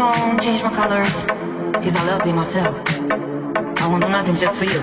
Know change my colors, cause I love being myself. I won't do nothing just for you.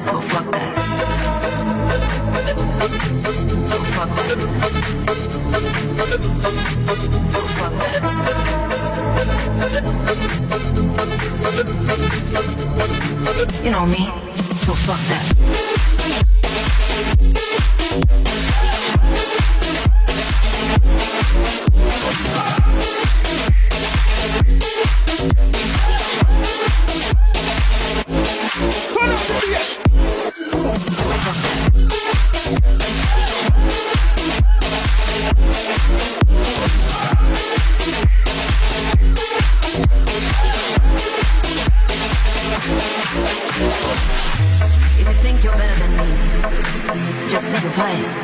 So fuck that. So fuck that. So fuck that. You know me, so fuck that. If you think you're better than me, just think twice.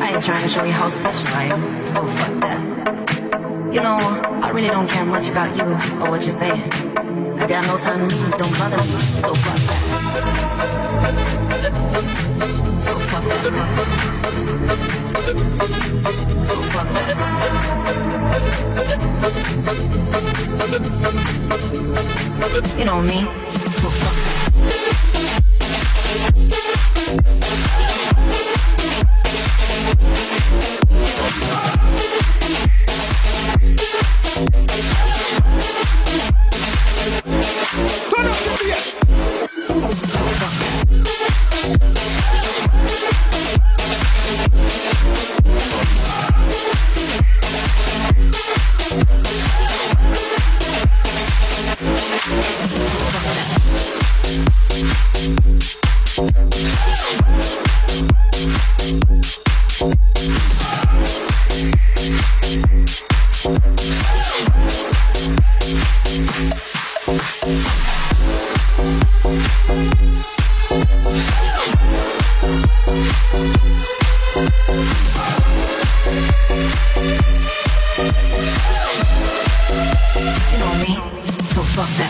I ain't trying to show you how special I am, so fuck that. You know, I really don't care much about you or what you're saying. I got no time to lose, don't bother me, so fuck that. So fuck that. So fuck that. You know me, so fuck that. You know me, so fuck that.